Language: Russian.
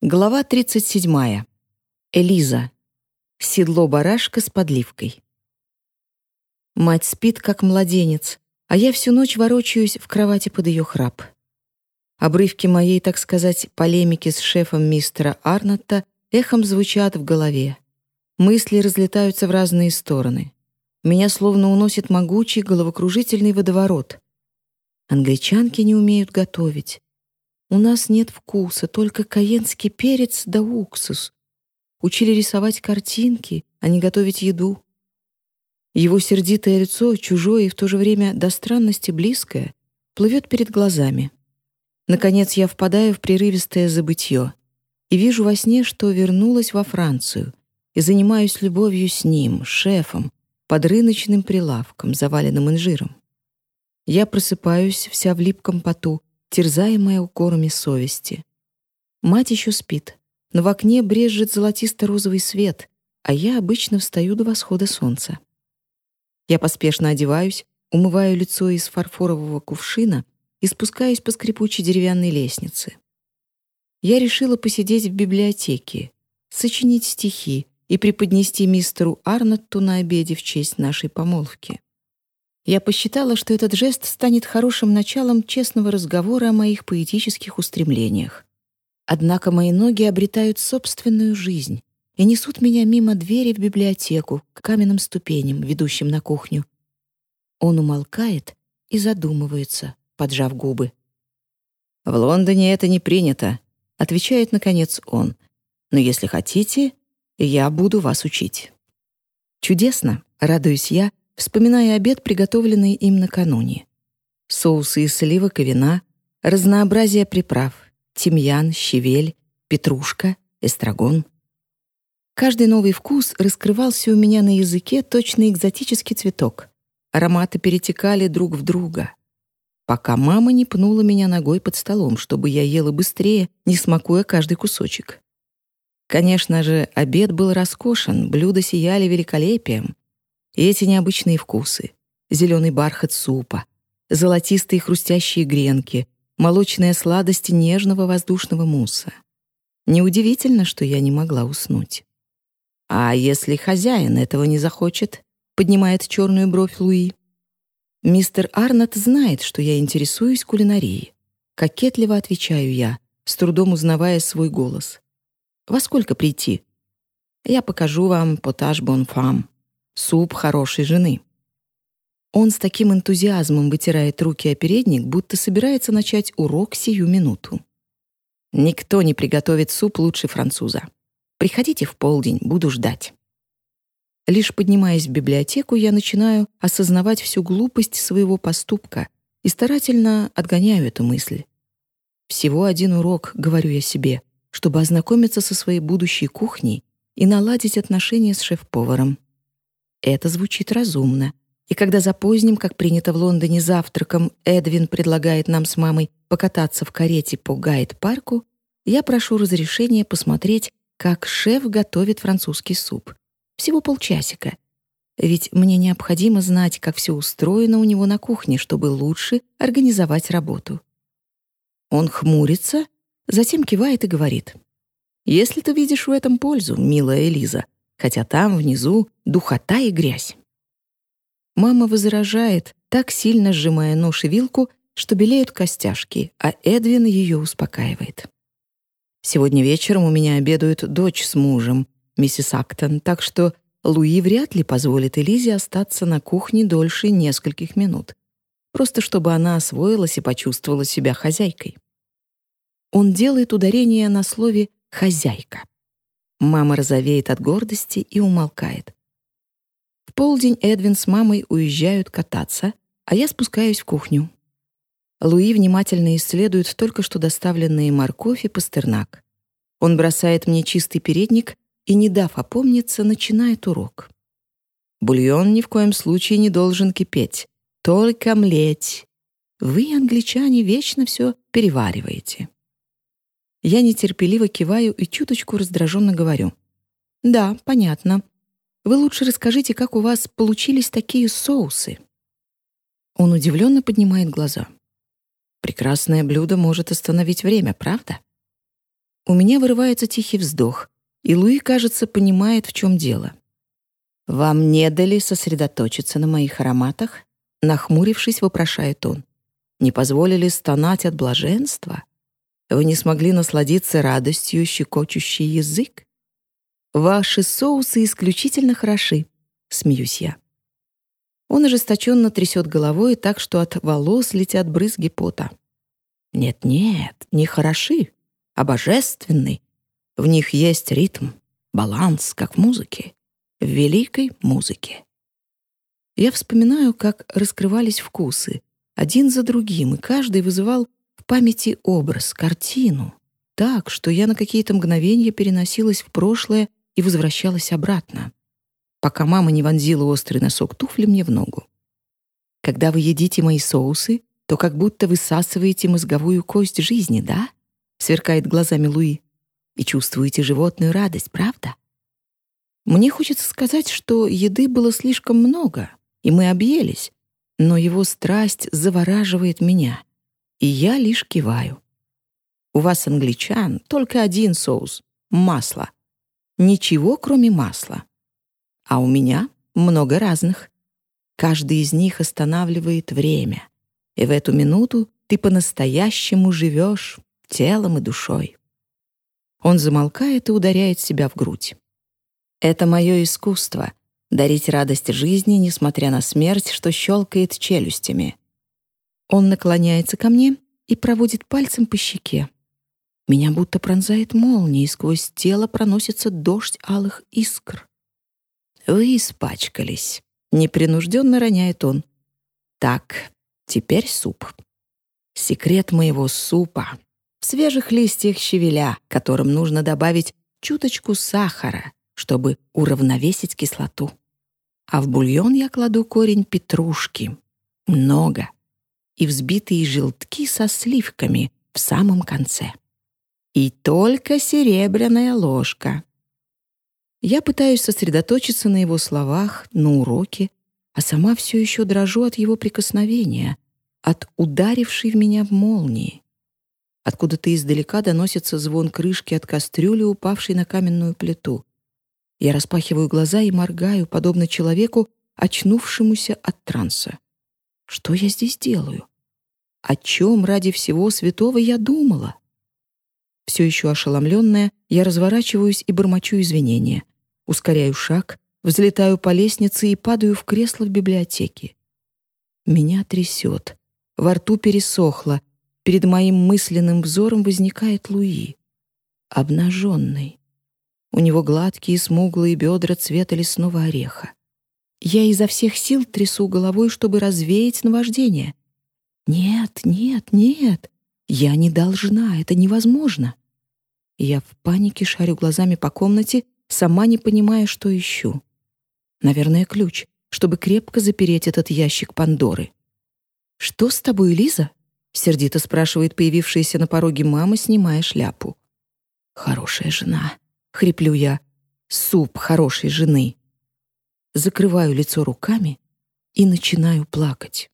Глава 37. Элиза. Седло барашка с подливкой. Мать спит, как младенец, а я всю ночь ворочаюсь в кровати под ее храп. Обрывки моей, так сказать, полемики с шефом мистера Арнотта эхом звучат в голове. Мысли разлетаются в разные стороны. Меня словно уносит могучий головокружительный водоворот. Англичанки не умеют готовить. У нас нет вкуса, только каенский перец да уксус. Учили рисовать картинки, а не готовить еду. Его сердитое лицо, чужое и в то же время до странности близкое, плывет перед глазами. Наконец я впадаю в прерывистое забытье и вижу во сне, что вернулась во Францию и занимаюсь любовью с ним, шефом, под рыночным прилавком, заваленным инжиром. Я просыпаюсь вся в липком поту, терзаемая укорами совести. Мать еще спит, но в окне брежет золотисто-розовый свет, а я обычно встаю до восхода солнца. Я поспешно одеваюсь, умываю лицо из фарфорового кувшина и спускаюсь по скрипучей деревянной лестнице. Я решила посидеть в библиотеке, сочинить стихи и преподнести мистеру Арнотту на обеде в честь нашей помолвки. Я посчитала, что этот жест станет хорошим началом честного разговора о моих поэтических устремлениях. Однако мои ноги обретают собственную жизнь и несут меня мимо двери в библиотеку к каменным ступеням, ведущим на кухню. Он умолкает и задумывается, поджав губы. «В Лондоне это не принято», — отвечает, наконец, он. «Но если хотите, я буду вас учить». «Чудесно», — радуюсь я, вспоминая обед, приготовленный им накануне. Соусы из сливок и вина, разнообразие приправ, тимьян, щавель, петрушка, эстрагон. Каждый новый вкус раскрывался у меня на языке точно экзотический цветок. Ароматы перетекали друг в друга. Пока мама не пнула меня ногой под столом, чтобы я ела быстрее, не смакуя каждый кусочек. Конечно же, обед был роскошен, блюда сияли великолепием, эти необычные вкусы. Зеленый бархат супа, золотистые хрустящие гренки, молочная сладость нежного воздушного мусса. Неудивительно, что я не могла уснуть. «А если хозяин этого не захочет?» — поднимает черную бровь Луи. «Мистер Арнott знает, что я интересуюсь кулинарией». Кокетливо отвечаю я, с трудом узнавая свой голос. «Во сколько прийти?» «Я покажу вам потаж бонфам», суп хорошей жены. Он с таким энтузиазмом вытирает руки о передник, будто собирается начать урок сию минуту. Никто не приготовит суп лучше француза. Приходите в полдень, буду ждать. Лишь поднимаясь в библиотеку, я начинаю осознавать всю глупость своего поступка и старательно отгоняю эту мысль. Всего один урок, говорю я себе, чтобы ознакомиться со своей будущей кухней и наладить отношения с шеф-поваром. Это звучит разумно. И когда за поздним, как принято в Лондоне, завтраком Эдвин предлагает нам с мамой покататься в карете по Гайд-парку, я прошу разрешения посмотреть, как шеф готовит французский суп. Всего полчасика. Ведь мне необходимо знать, как все устроено у него на кухне, чтобы лучше организовать работу. Он хмурится, затем кивает и говорит. «Если ты видишь в этом пользу, милая Элиза, хотя там, внизу, духота и грязь. Мама возражает, так сильно сжимая нож и вилку, что белеют костяшки, а Эдвин ее успокаивает. «Сегодня вечером у меня обедают дочь с мужем, миссис Актон, так что Луи вряд ли позволит Элизе остаться на кухне дольше нескольких минут, просто чтобы она освоилась и почувствовала себя хозяйкой». Он делает ударение на слове «хозяйка». Мама розовеет от гордости и умолкает. В полдень Эдвин с мамой уезжают кататься, а я спускаюсь в кухню. Луи внимательно исследует только что доставленные морковь и пастернак. Он бросает мне чистый передник и, не дав опомниться, начинает урок. Бульон ни в коем случае не должен кипеть, только млеть. Вы, англичане, вечно все перевариваете. Я нетерпеливо киваю и чуточку раздраженно говорю. «Да, понятно. Вы лучше расскажите, как у вас получились такие соусы». Он удивленно поднимает глаза. «Прекрасное блюдо может остановить время, правда?» У меня вырывается тихий вздох, и Луи, кажется, понимает, в чем дело. «Вам не дали сосредоточиться на моих ароматах?» Нахмурившись, вопрошает он. «Не позволили стонать от блаженства? Вы не смогли насладиться радостью, щекочущий язык? Ваши соусы исключительно хороши», — смеюсь я. Он ожесточенно трясет головой так, что от волос летят брызги пота. «Нет-нет, не хороши, а божественный. В них есть ритм, баланс, как в музыке, в великой музыке». Я вспоминаю, как раскрывались вкусы, один за другим, и каждый вызывал в памяти образ, картину, так, что я на какие-то мгновения переносилась в прошлое и возвращалась обратно пока мама не вонзила острый носок туфли мне в ногу. Когда вы едите мои соусы, то как будто высасываете мозговую кость жизни, да? Сверкает глазами Луи. И чувствуете животную радость, правда? Мне хочется сказать, что еды было слишком много, и мы объелись, но его страсть завораживает меня, и я лишь киваю. У вас, англичан, только один соус — масло. Ничего, кроме масла а у меня много разных. Каждый из них останавливает время, и в эту минуту ты по-настоящему живешь телом и душой. Он замолкает и ударяет себя в грудь. Это мое искусство — дарить радость жизни, несмотря на смерть, что щелкает челюстями. Он наклоняется ко мне и проводит пальцем по щеке. Меня будто пронзает молния, и сквозь тело проносится дождь алых искр. Вы испачкались. Непринужденно роняет он. Так, теперь суп. Секрет моего супа в свежих листьях щавеля, которым нужно добавить чуточку сахара, чтобы уравновесить кислоту. А в бульон я кладу корень петрушки. Много. И взбитые желтки со сливками в самом конце. И только серебряная ложка. Я пытаюсь сосредоточиться на его словах, на уроке, а сама все еще дрожу от его прикосновения, от ударившей в меня молнии. Откуда-то издалека доносится звон крышки от кастрюли, упавшей на каменную плиту. Я распахиваю глаза и моргаю, подобно человеку, очнувшемуся от транса. Что я здесь делаю? О чем ради всего святого я думала? Все еще ошеломленная, я разворачиваюсь и бормочу извинения. Ускоряю шаг, взлетаю по лестнице и падаю в кресло в библиотеке. Меня трясет. Во рту пересохло. Перед моим мысленным взором возникает Луи. Обнаженный. У него гладкие смуглые бедра цвета лесного ореха. Я изо всех сил трясу головой, чтобы развеять наваждение. Нет, нет, нет. Я не должна, это невозможно. Я в панике шарю глазами по комнате, сама не понимая, что ищу. Наверное, ключ, чтобы крепко запереть этот ящик Пандоры. «Что с тобой, Лиза?» — сердито спрашивает появившаяся на пороге мама, снимая шляпу. «Хорошая жена», — хриплю я. «Суп хорошей жены». Закрываю лицо руками и начинаю плакать.